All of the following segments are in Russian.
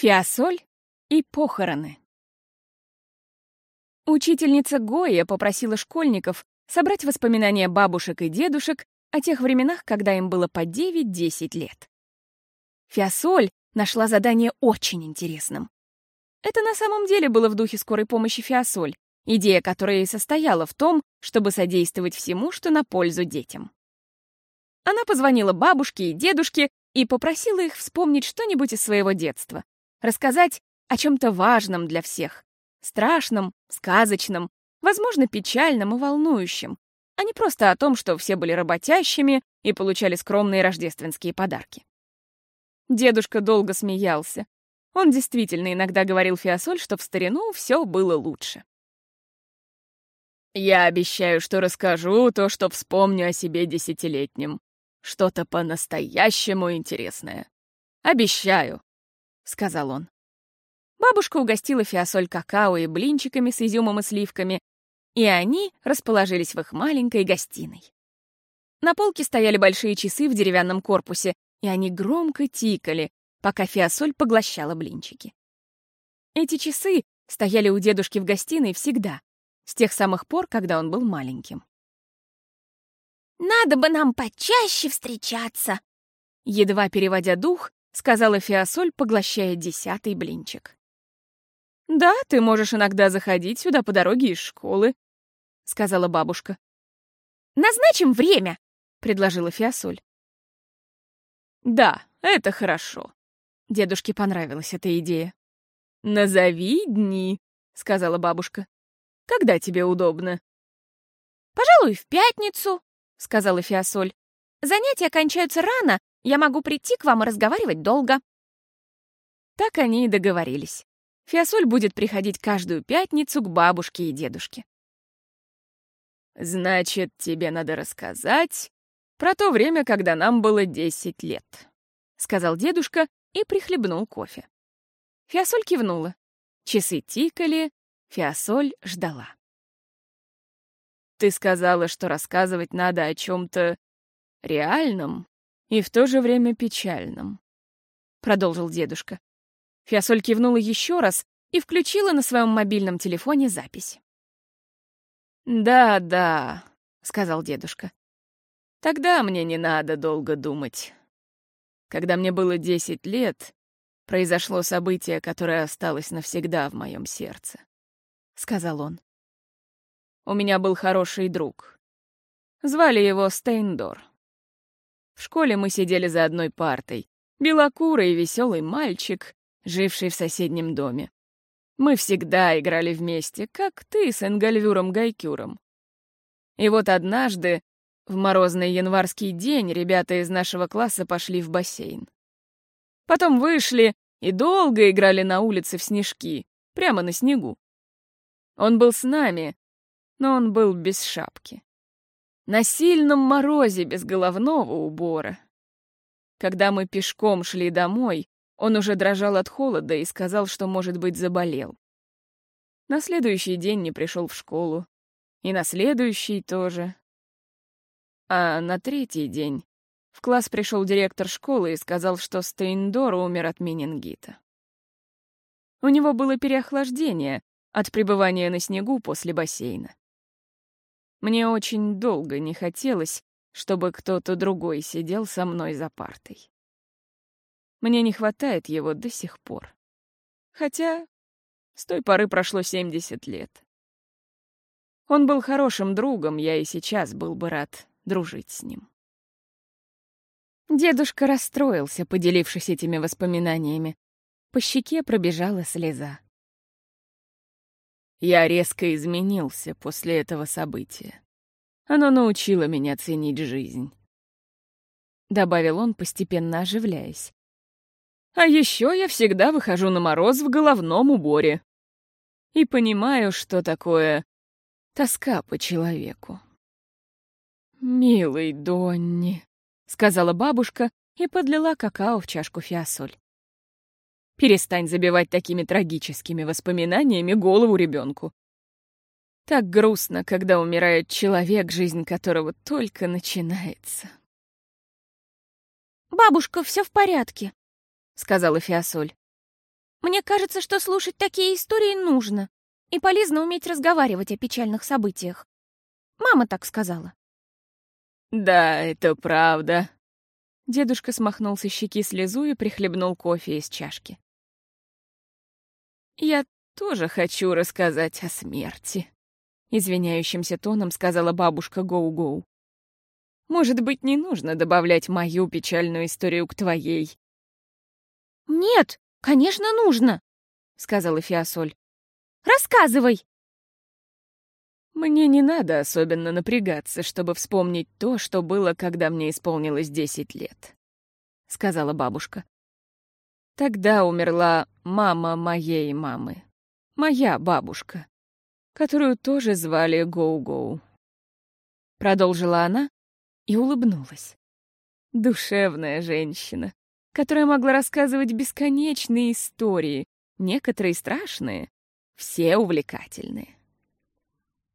Фиасоль и похороны. Учительница Гоя попросила школьников собрать воспоминания бабушек и дедушек о тех временах, когда им было по 9-10 лет. Фиасоль нашла задание очень интересным. Это на самом деле было в духе скорой помощи Фиасоль, идея которой состояла в том, чтобы содействовать всему, что на пользу детям. Она позвонила бабушке и дедушке и попросила их вспомнить что-нибудь из своего детства, рассказать о чем-то важном для всех, страшном, сказочном, возможно, печальном и волнующем, а не просто о том, что все были работящими и получали скромные рождественские подарки. Дедушка долго смеялся. Он действительно иногда говорил Фиасоль, что в старину все было лучше. «Я обещаю, что расскажу то, что вспомню о себе десятилетнем. Что-то по-настоящему интересное. Обещаю», — сказал он. Бабушка угостила Фиасоль какао и блинчиками с изюмом и сливками, и они расположились в их маленькой гостиной. На полке стояли большие часы в деревянном корпусе, и они громко тикали, пока Фиасоль поглощала блинчики. Эти часы стояли у дедушки в гостиной всегда, с тех самых пор, когда он был маленьким. «Надо бы нам почаще встречаться», едва переводя дух, сказала Фиасоль, поглощая десятый блинчик. «Да, ты можешь иногда заходить сюда по дороге из школы», — сказала бабушка. «Назначим время», — предложила Фиасоль. «Да, это хорошо». Дедушке понравилась эта идея. «Назови дни», — сказала бабушка. «Когда тебе удобно?» «Пожалуй, в пятницу», — сказала Фиасоль. «Занятия кончаются рано, я могу прийти к вам и разговаривать долго». Так они и договорились. Фиасоль будет приходить каждую пятницу к бабушке и дедушке. «Значит, тебе надо рассказать про то время, когда нам было десять лет», — сказал дедушка и прихлебнул кофе. Фиасоль кивнула. Часы тикали, Фиасоль ждала. «Ты сказала, что рассказывать надо о чем-то реальном и в то же время печальном», — продолжил дедушка. Фиасоль кивнула еще раз и включила на своем мобильном телефоне запись. «Да-да», — сказал дедушка. «Тогда мне не надо долго думать. Когда мне было десять лет, произошло событие, которое осталось навсегда в моем сердце», — сказал он. «У меня был хороший друг. Звали его Стейндор. В школе мы сидели за одной партой. Белокурый и веселый мальчик, живший в соседнем доме. Мы всегда играли вместе, как ты с Энгальвюром Гайкюром. И вот однажды, в морозный январский день, ребята из нашего класса пошли в бассейн. Потом вышли и долго играли на улице в снежки, прямо на снегу. Он был с нами, но он был без шапки. На сильном морозе без головного убора. Когда мы пешком шли домой, он уже дрожал от холода и сказал, что, может быть, заболел. На следующий день не пришел в школу. И на следующий тоже. А на третий день в класс пришел директор школы и сказал, что Стейндор умер от менингита. У него было переохлаждение от пребывания на снегу после бассейна. Мне очень долго не хотелось, чтобы кто-то другой сидел со мной за партой. Мне не хватает его до сих пор. Хотя с той поры прошло 70 лет. Он был хорошим другом, я и сейчас был бы рад дружить с ним. Дедушка расстроился, поделившись этими воспоминаниями. По щеке пробежала слеза. Я резко изменился после этого события. Оно научило меня ценить жизнь. Добавил он, постепенно оживляясь. А еще я всегда выхожу на мороз в головном уборе. И понимаю, что такое тоска по человеку. «Милый Донни», — сказала бабушка и подлила какао в чашку фиасоль. «Перестань забивать такими трагическими воспоминаниями голову ребенку. Так грустно, когда умирает человек, жизнь которого только начинается». «Бабушка, все в порядке», сказала Фиасоль. Мне кажется, что слушать такие истории нужно. И полезно уметь разговаривать о печальных событиях. Мама так сказала. Да, это правда. Дедушка смахнул со щеки слезу и прихлебнул кофе из чашки. Я тоже хочу рассказать о смерти. Извиняющимся тоном сказала бабушка Гоу-Гоу. Может быть, не нужно добавлять мою печальную историю к твоей? Нет, конечно, нужно, сказала Фиасоль. Рассказывай. Мне не надо особенно напрягаться, чтобы вспомнить то, что было, когда мне исполнилось десять лет, сказала бабушка. Тогда умерла мама моей мамы, моя бабушка, которую тоже звали Гоу-Гоу. Продолжила она, и улыбнулась. Душевная женщина, которая могла рассказывать бесконечные истории, некоторые страшные, все увлекательные.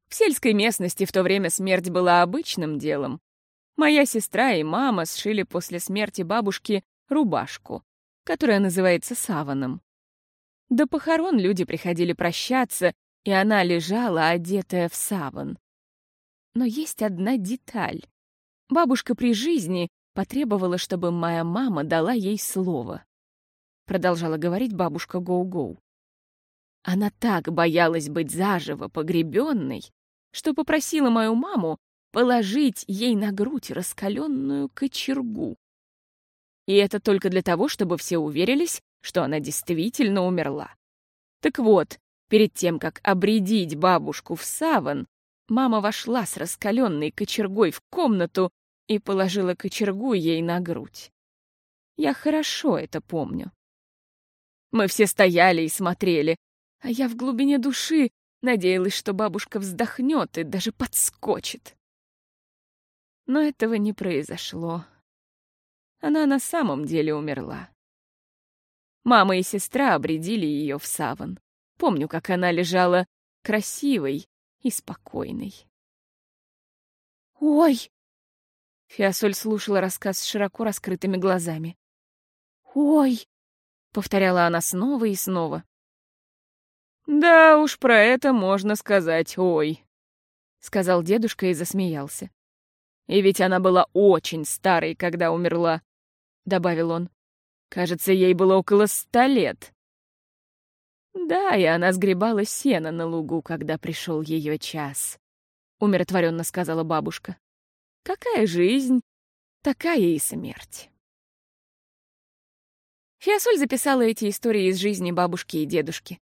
В сельской местности в то время смерть была обычным делом. Моя сестра и мама сшили после смерти бабушки рубашку, которая называется саваном. До похорон люди приходили прощаться, и она лежала, одетая в саван. Но есть одна деталь, Бабушка при жизни потребовала, чтобы моя мама дала ей слово. Продолжала говорить бабушка Гоу-Гоу. Она так боялась быть заживо погребенной, что попросила мою маму положить ей на грудь раскаленную кочергу. И это только для того, чтобы все уверились, что она действительно умерла. Так вот, перед тем, как обредить бабушку в саван, Мама вошла с раскаленной кочергой в комнату и положила кочергу ей на грудь. Я хорошо это помню. Мы все стояли и смотрели, а я в глубине души надеялась, что бабушка вздохнет и даже подскочит. Но этого не произошло. Она на самом деле умерла. Мама и сестра обредили ее в саван. Помню, как она лежала красивой, и спокойной. «Ой!» Фиасоль слушала рассказ с широко раскрытыми глазами. «Ой!» — повторяла она снова и снова. «Да уж, про это можно сказать «ой», — сказал дедушка и засмеялся. «И ведь она была очень старой, когда умерла», — добавил он. «Кажется, ей было около ста лет». Да, и она сгребала сено на лугу, когда пришел ее час, — умиротворенно сказала бабушка. Какая жизнь, такая и смерть. Фиасоль записала эти истории из жизни бабушки и дедушки.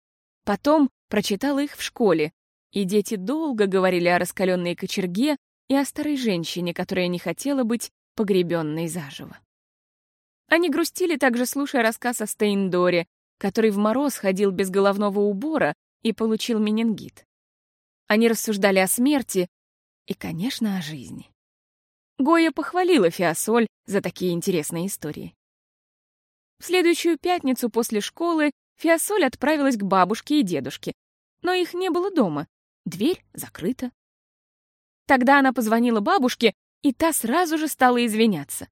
Потом прочитала их в школе, и дети долго говорили о раскаленной кочерге и о старой женщине, которая не хотела быть погребенной заживо. Они грустили также, слушая рассказ о Стейндоре, который в мороз ходил без головного убора и получил менингит. Они рассуждали о смерти и, конечно, о жизни. Гоя похвалила Фиасоль за такие интересные истории. В следующую пятницу после школы Фиасоль отправилась к бабушке и дедушке, но их не было дома, дверь закрыта. Тогда она позвонила бабушке, и та сразу же стала извиняться.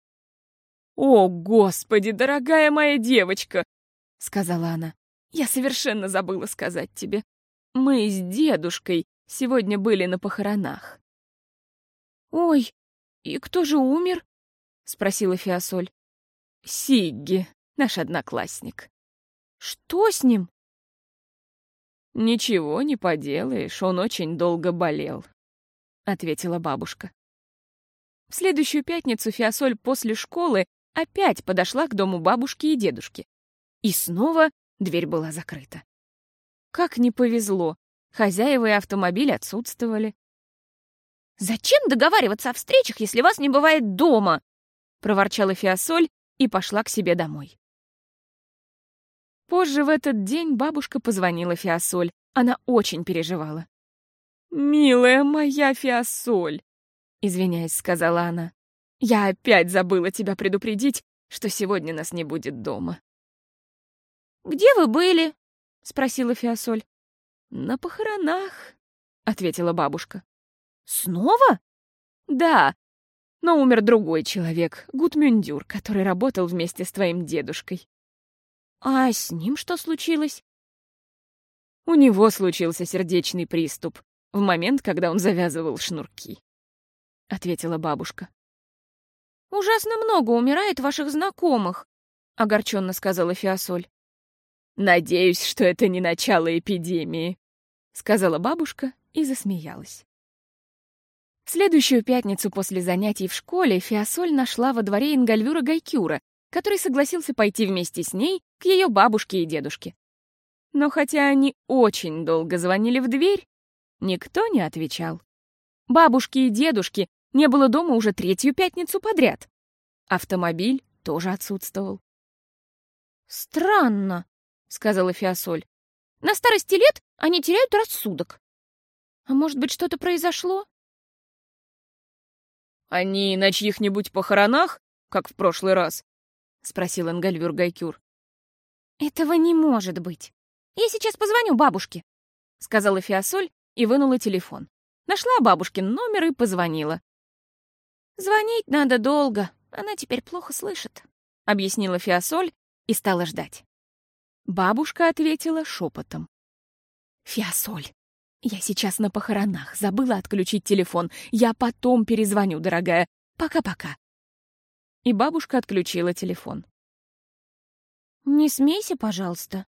«О, Господи, дорогая моя девочка, — сказала она. «Я совершенно забыла сказать тебе. Мы с дедушкой сегодня были на похоронах». «Ой, и кто же умер?» — спросила Фиасоль. «Сигги, наш одноклассник». «Что с ним?» «Ничего не поделаешь, он очень долго болел», — ответила бабушка. В следующую пятницу Фиасоль после школы опять подошла к дому бабушки и дедушки. И снова дверь была закрыта. Как не повезло, хозяева и автомобиль отсутствовали. «Зачем договариваться о встречах, если вас не бывает дома?» — проворчала Фиасоль и пошла к себе домой. Позже в этот день бабушка позвонила Фиасоль. Она очень переживала. «Милая моя Фиасоль!» — извиняясь, сказала она. «Я опять забыла тебя предупредить, что сегодня нас не будет дома. «Где вы были?» — спросила Фиасоль. «На похоронах», — ответила бабушка. «Снова?» «Да, но умер другой человек, Гутмюндюр, который работал вместе с твоим дедушкой». А с ним что случилось? У него случился сердечный приступ в момент, когда он завязывал шнурки, — ответила бабушка. «Ужасно много умирает ваших знакомых», — огорченно сказала Фиасоль. «Надеюсь, что это не начало эпидемии», — сказала бабушка и засмеялась. В следующую пятницу после занятий в школе Фиасоль нашла во дворе Ингальвюра Гайкюра, который согласился пойти вместе с ней к ее бабушке и дедушке. Но хотя они очень долго звонили в дверь, никто не отвечал. Бабушки и дедушки не было дома уже третью пятницу подряд. Автомобиль тоже отсутствовал. «Странно», — сказала Фиасоль. «На старости лет они теряют рассудок. А может быть, что-то произошло?» «Они на чьих-нибудь похоронах, как в прошлый раз?» — спросил Энгальвюр Гайкюр. «Этого не может быть. Я сейчас позвоню бабушке», — сказала Фиасоль и вынула телефон. Нашла бабушкин номер и позвонила. «Звонить надо долго, она теперь плохо слышит», — объяснила Фиасоль и стала ждать. Бабушка ответила шепотом. «Фиасоль, я сейчас на похоронах, забыла отключить телефон. Я потом перезвоню, дорогая. Пока-пока». И бабушка отключила телефон. «Не смейся, пожалуйста».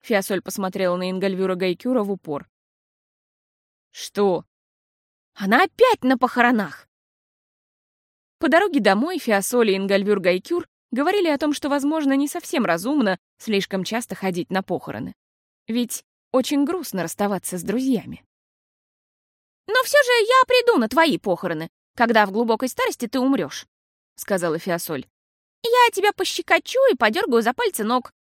Фиасоль посмотрела на Ингальвюра Гайкюра в упор. «Что?» «Она опять на похоронах!» По дороге домой Фиасоль и Ингальвюр говорили о том, что, возможно, не совсем разумно слишком часто ходить на похороны. Ведь очень грустно расставаться с друзьями. «Но все же я приду на твои похороны, когда в глубокой старости ты умрешь», — сказала Фиасоль. «Я тебя пощекочу и подергаю за пальцы ног,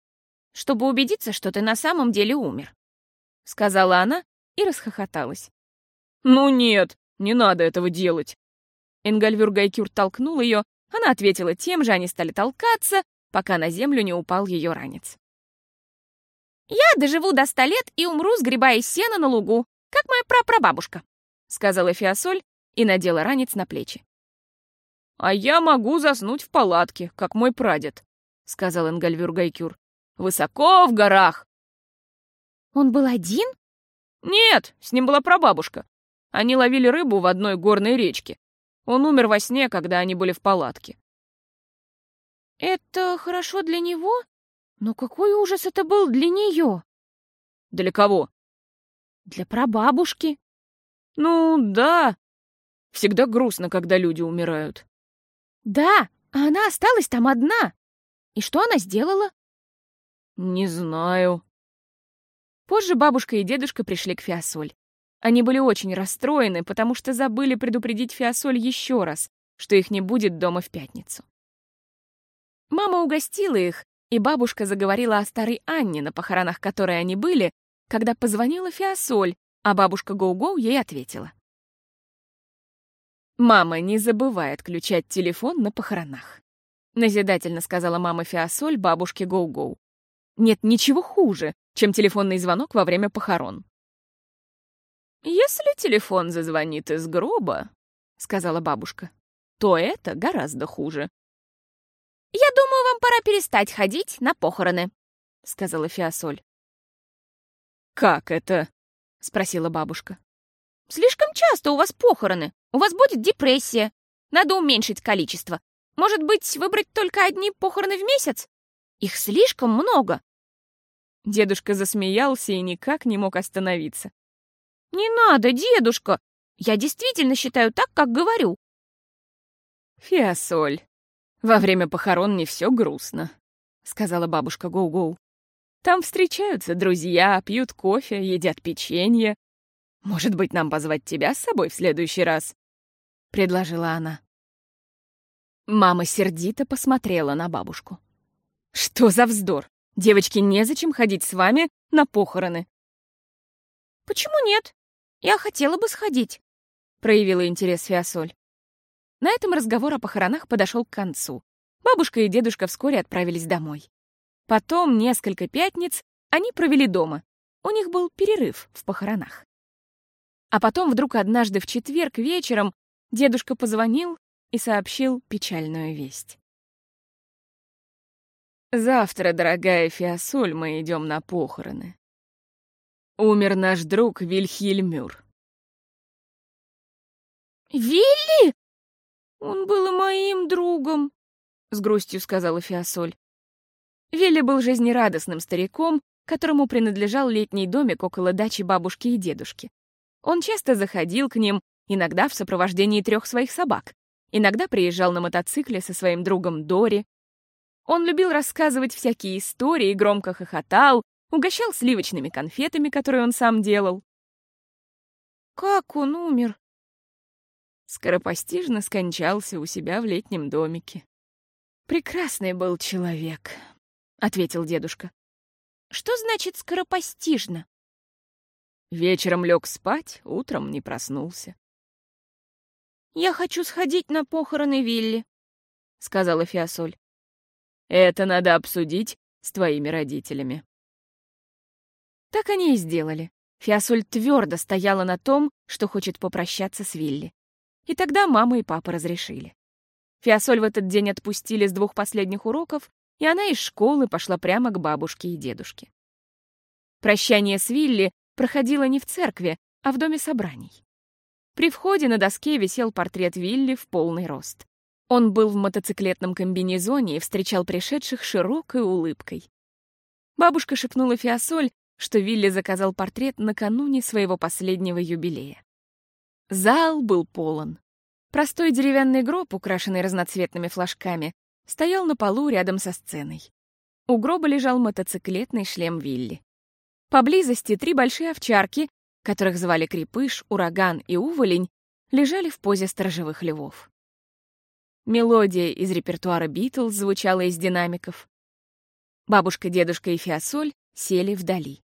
чтобы убедиться, что ты на самом деле умер», — сказала она и расхохоталась. «Ну нет, не надо этого делать». Энгальвюр Гайкюр толкнул ее, она ответила тем же, они стали толкаться, пока на землю не упал ее ранец. «Я доживу до ста лет и умру, сгребая сено на лугу, как моя прапрабабушка», — сказала Фиасоль и надела ранец на плечи. «А я могу заснуть в палатке, как мой прадед», — сказал Энгальвюр Гайкюр. «Высоко в горах». «Он был один?» «Нет, с ним была прабабушка. Они ловили рыбу в одной горной речке. Он умер во сне, когда они были в палатке». «Это хорошо для него? Но какой ужас это был для нее?» «Для кого?» «Для прабабушки». «Ну, да. Всегда грустно, когда люди умирают». «Да, а она осталась там одна. И что она сделала?» «Не знаю». Позже бабушка и дедушка пришли к Фиасоль. Они были очень расстроены, потому что забыли предупредить Фиасоль еще раз, что их не будет дома в пятницу. Мама угостила их, и бабушка заговорила о старой Анне, на похоронах которой они были, когда позвонила Фиасоль, а бабушка Гоу-Гоу ей ответила. «Мама, не забывай отключать телефон на похоронах», — назидательно сказала мама Фиасоль бабушке Гоу-Гоу. «Нет ничего хуже, чем телефонный звонок во время похорон». «Если телефон зазвонит из гроба», — сказала бабушка, — «то это гораздо хуже». «Я думаю, вам пора перестать ходить на похороны», — сказала Фиасоль. «Как это?» — спросила бабушка. «Слишком часто у вас похороны. У вас будет депрессия. Надо уменьшить количество. Может быть, выбрать только одни похороны в месяц? Их слишком много». Дедушка засмеялся и никак не мог остановиться. «Не надо, дедушка! Я действительно считаю так, как говорю». «Фиасоль, во время похорон не все грустно», — сказала бабушка Гоу-Гоу. «Там встречаются друзья, пьют кофе, едят печенье. Может быть, нам позвать тебя с собой в следующий раз?» — предложила она. Мама сердито посмотрела на бабушку. «Что за вздор? Девочке незачем ходить с вами на похороны». «Почему нет? Я хотела бы сходить», — проявила интерес Фиасоль. На этом разговор о похоронах подошел к концу. Бабушка и дедушка вскоре отправились домой. Потом несколько пятниц они провели дома. У них был перерыв в похоронах. А потом вдруг однажды в четверг вечером дедушка позвонил и сообщил печальную весть. Завтра, дорогая Фиасоль, мы идем на похороны. Умер наш друг Вильхельмюр. «Вилли? Он был моим другом», — с грустью сказала Фиасоль. Вилли был жизнерадостным стариком, которому принадлежал летний домик около дачи бабушки и дедушки. Он часто заходил к ним, иногда в сопровождении трех своих собак, иногда приезжал на мотоцикле со своим другом Дори, он любил рассказывать всякие истории, громко хохотал, угощал сливочными конфетами, которые он сам делал. «Как он умер?» Скоропостижно скончался у себя в летнем домике. «Прекрасный был человек», — ответил дедушка. «Что значит скоропостижно?» Вечером лег спать, утром не проснулся. «Я хочу сходить на похороны Вилли», — сказала Фиасоль. Это надо обсудить с твоими родителями. Так они и сделали. Фиасоль твердо стояла на том, что хочет попрощаться с Вилли. И тогда мама и папа разрешили. Фиасоль в этот день отпустили с двух последних уроков, и она из школы пошла прямо к бабушке и дедушке. Прощание с Вилли проходило не в церкви, а в доме собраний. При входе на доске висел портрет Вилли в полный рост. Он был в мотоциклетном комбинезоне и встречал пришедших широкой улыбкой. Бабушка шепнула Фиасоль, что Вилли заказал портрет накануне своего последнего юбилея. Зал был полон. Простой деревянный гроб, украшенный разноцветными флажками, стоял на полу рядом со сценой. У гроба лежал мотоциклетный шлем Вилли. Поблизости три большие овчарки, которых звали Крепыш, Ураган и Уволень, лежали в позе сторожевых львов. Мелодия из репертуара Битлз звучала из динамиков. Бабушка, дедушка и Фиасоль сели вдали.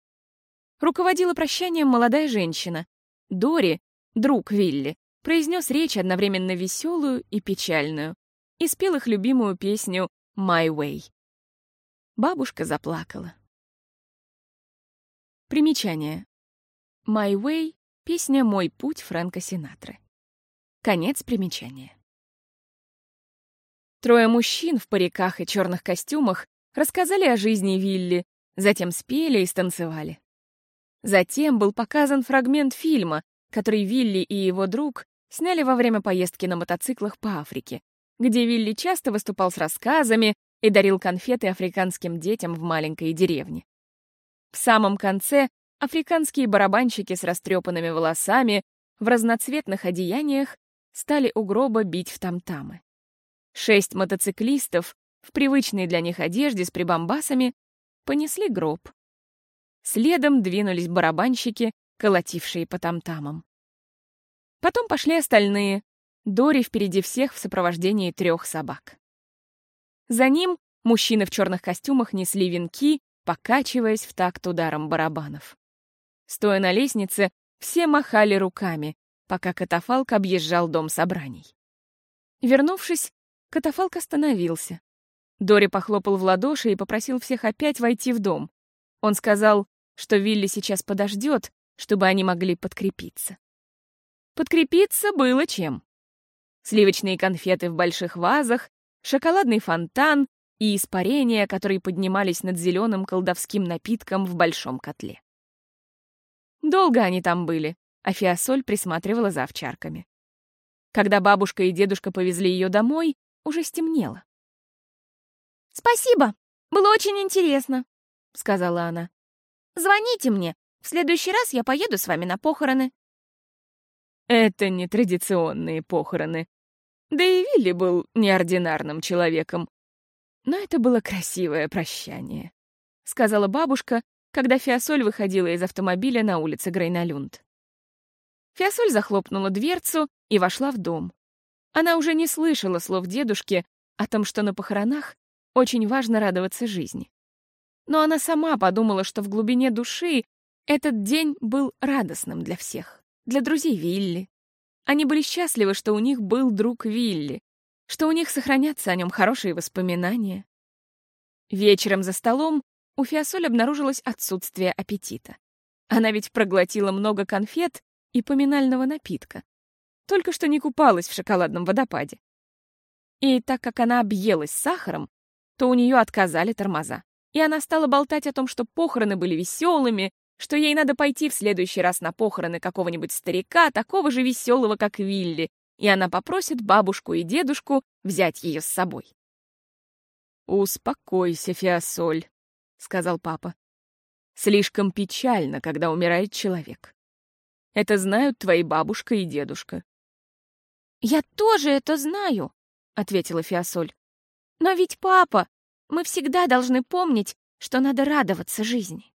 Руководила прощанием молодая женщина. Дори, друг Вилли, произнес речь одновременно веселую и печальную и спел их любимую песню «My Way». Бабушка заплакала. Примечание. «My Way» — песня «Мой путь» Фрэнка Синатры. Конец примечания. Трое мужчин в париках и черных костюмах рассказали о жизни Вилли, затем спели и станцевали. Затем был показан фрагмент фильма, который Вилли и его друг сняли во время поездки на мотоциклах по Африке, где Вилли часто выступал с рассказами и дарил конфеты африканским детям в маленькой деревне. В самом конце африканские барабанщики с растрепанными волосами в разноцветных одеяниях стали у гроба бить в тамтамы. Шесть мотоциклистов в привычной для них одежде с прибамбасами понесли гроб. Следом двинулись барабанщики, колотившие по тамтамам. Потом пошли остальные, Дори впереди всех в сопровождении трех собак. За ним мужчины в черных костюмах несли венки, покачиваясь в такт ударом барабанов. Стоя на лестнице, все махали руками, пока катафалк объезжал дом собраний. Вернувшись, Катафалк остановился. Дори похлопал в ладоши и попросил всех опять войти в дом. Он сказал, что Вилли сейчас подождет, чтобы они могли подкрепиться. Подкрепиться было чем. Сливочные конфеты в больших вазах, шоколадный фонтан и испарения, которые поднимались над зеленым колдовским напитком в большом котле. Долго они там были, а Фиасоль присматривала за овчарками. Когда бабушка и дедушка повезли ее домой, уже стемнело. «Спасибо, было очень интересно», — сказала она. «Звоните мне, в следующий раз я поеду с вами на похороны». Это не традиционные похороны. Да и Вилли был неординарным человеком. Но это было красивое прощание, — сказала бабушка, когда Фиасоль выходила из автомобиля на улице Грейналюнд. Фиасоль захлопнула дверцу и вошла в дом. Она уже не слышала слов дедушки о том, что на похоронах очень важно радоваться жизни. Но она сама подумала, что в глубине души этот день был радостным для всех, для друзей Вилли. Они были счастливы, что у них был друг Вилли, что у них сохранятся о нем хорошие воспоминания. Вечером за столом у Фиасоль обнаружилось отсутствие аппетита. Она ведь проглотила много конфет и поминального напитка, только что не купалась в шоколадном водопаде. И так как она объелась сахаром, то у нее отказали тормоза. И она стала болтать о том, что похороны были веселыми, что ей надо пойти в следующий раз на похороны какого-нибудь старика, такого же веселого, как Вилли, и она попросит бабушку и дедушку взять ее с собой. «Успокойся, Фиасоль», — сказал папа. «Слишком печально, когда умирает человек. Это знают твои бабушка и дедушка». «Я тоже это знаю», — ответила Фиасоль. «Но ведь, папа, мы всегда должны помнить, что надо радоваться жизни».